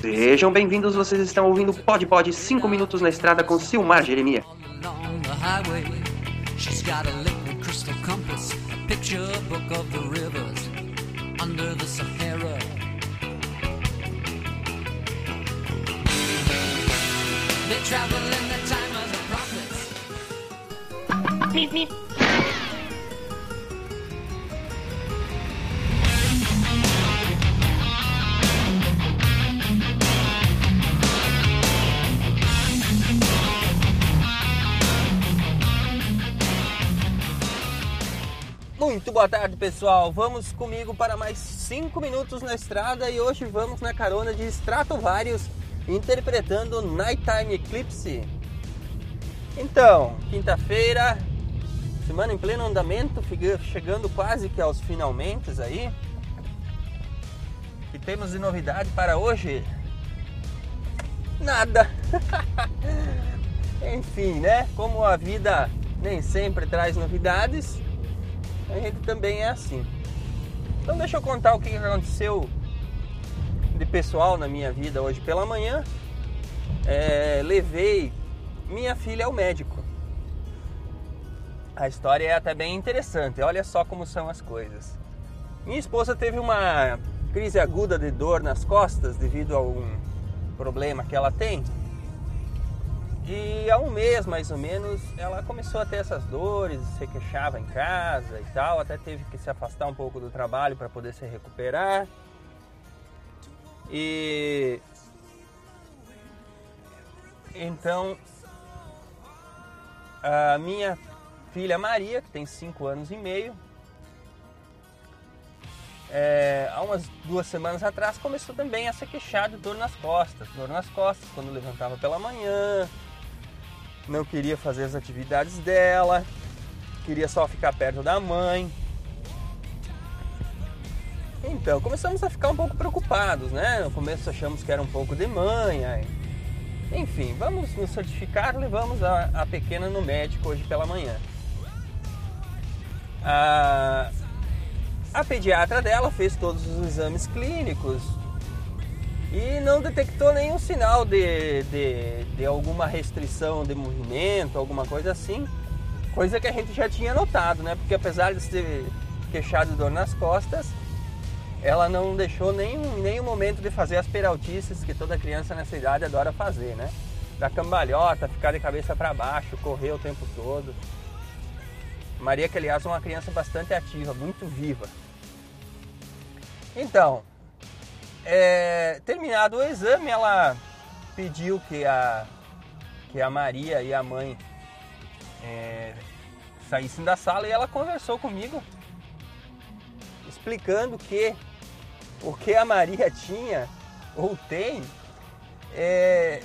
Sejam bem-vindos, vocês estão ouvindo Pod Pod 5 minutos na estrada com Silmar Jeremias. along the Muito boa tarde, pessoal. Vamos comigo para mais 5 minutos na estrada e hoje vamos na carona de Stratovarius interpretando Nighttime Eclipse. Então, quinta-feira, semana em pleno andamento, chegando quase que aos finalmente aí. O que temos de novidade para hoje? Nada. Enfim, né? Como a vida nem sempre traz novidades, a gente também é assim. Então deixa eu contar o que aconteceu de pessoal na minha vida hoje pela manhã. É, levei minha filha ao médico. A história é até bem interessante. Olha só como são as coisas. Minha esposa teve uma crise aguda de dor nas costas devido a um problema que ela tem. E há um mês mais ou menos ela começou a ter essas dores, se queixava em casa e tal, até teve que se afastar um pouco do trabalho para poder se recuperar. E então a minha filha Maria, que tem 5 anos e meio, é, há umas duas semanas atrás começou também a se queixar de dor nas costas, dor nas costas quando levantava pela manhã, não queria fazer as atividades dela, queria só ficar perto da mãe. Então começamos a ficar um pouco preocupados, né? No começo achamos que era um pouco de manha. Enfim, vamos nos certificar, levamos a, a pequena no médico hoje pela manhã. A, a pediatra dela fez todos os exames clínicos e não detectou nenhum sinal de, de, de alguma restrição de movimento, alguma coisa assim. Coisa que a gente já tinha notado, né? Porque apesar de ter queixado de dor nas costas, ela não deixou nenhum, nenhum momento de fazer as peraltices que toda criança nessa idade adora fazer, né? Da cambalhota, ficar de cabeça para baixo, correr o tempo todo. Maria, que aliás é uma criança bastante ativa, muito viva. Então, é, terminado o exame, ela pediu que a, que a Maria e a mãe é, saíssem da sala e ela conversou comigo, explicando que o que a Maria tinha ou tem é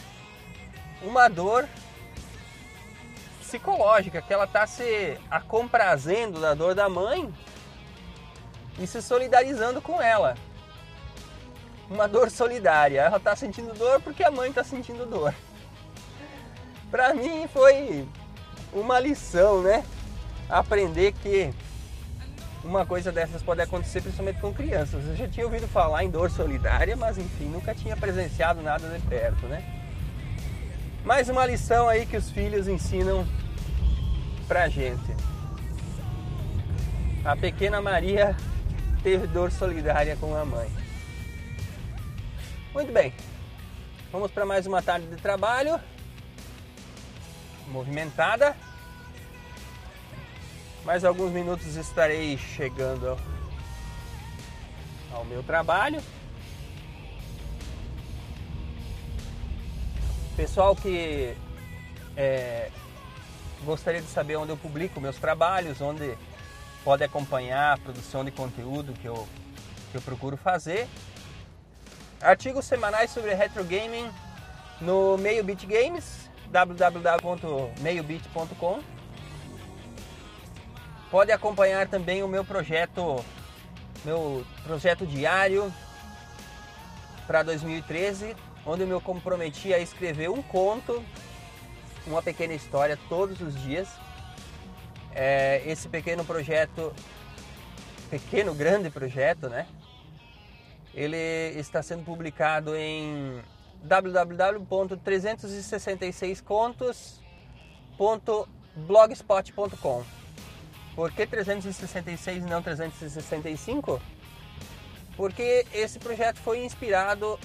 uma dor psicológica, que ela está se acomprazendo da dor da mãe e se solidarizando com ela. Uma dor solidária. Ela está sentindo dor porque a mãe está sentindo dor. Para mim foi uma lição, né? Aprender que uma coisa dessas pode acontecer principalmente com crianças. Eu já tinha ouvido falar em dor solidária, mas enfim, nunca tinha presenciado nada de perto, né? Mais uma lição aí que os filhos ensinam pra gente. A pequena Maria teve dor solidária com a mãe. Muito bem. Vamos para mais uma tarde de trabalho. Movimentada. Mais alguns minutos estarei chegando ao, meu trabalho. Pessoal que é, gostaria de saber onde eu publico meus trabalhos, onde pode acompanhar a produção de conteúdo que eu, que eu procuro fazer. Artigos semanais sobre retro gaming no Meio Beat Games, www.meiobit.com. Pode acompanhar também o meu projeto, meu projeto diário para 2013, onde eu me comprometi a escrever um conto, uma pequena história todos os dias. É, esse pequeno projeto pequeno, grande projeto, né? Ele está sendo publicado em www.366contos.blogspot.com. Por que 366 e não 365? Porque esse projeto foi inspirado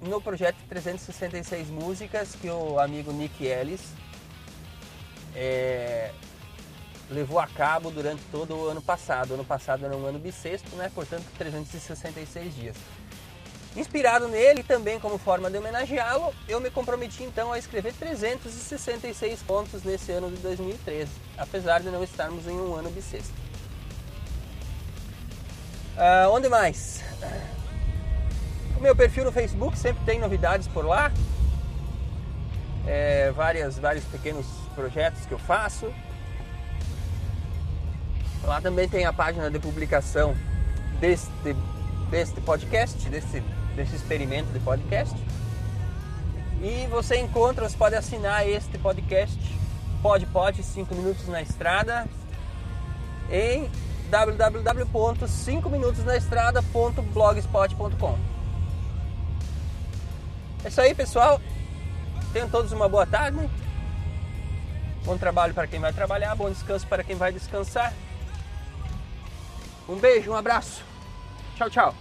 no projeto 366 Músicas que o amigo Nick Ellis é, levou a cabo durante todo o ano passado. O ano passado era um ano bissexto, né? portanto 366 dias. Inspirado nele também como forma de homenageá-lo, eu me comprometi então a escrever 366 pontos nesse ano de 2013, apesar de não estarmos em um ano bissexto. Uh, onde mais? O meu perfil no Facebook sempre tem novidades por lá. É, várias, vários pequenos projetos que eu faço. Lá também tem a página de publicação deste, deste podcast, desse, desse experimento de podcast. E você encontra, você pode assinar este podcast, Pode Pode 5 Minutos na Estrada, em www.5minutosnaestrada.blogspot.com É isso aí, pessoal. Tenham todos uma boa tarde. Bom trabalho para quem vai trabalhar, bom descanso para quem vai descansar. Um beijo, um abraço. Tchau, tchau.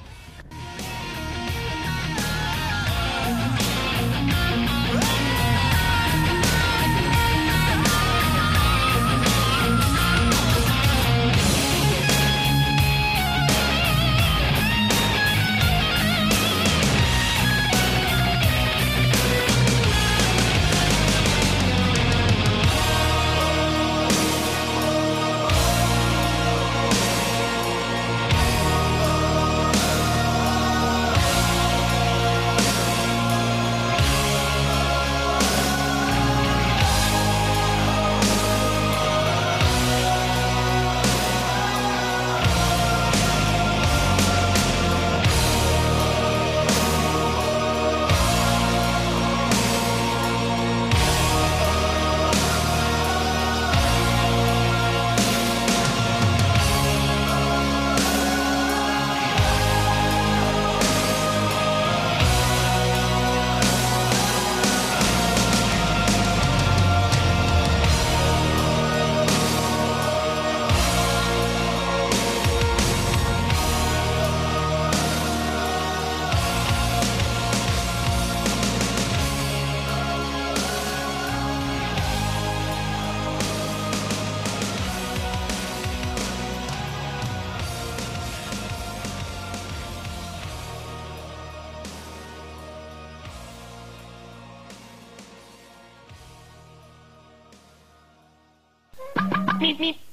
Meep, meep.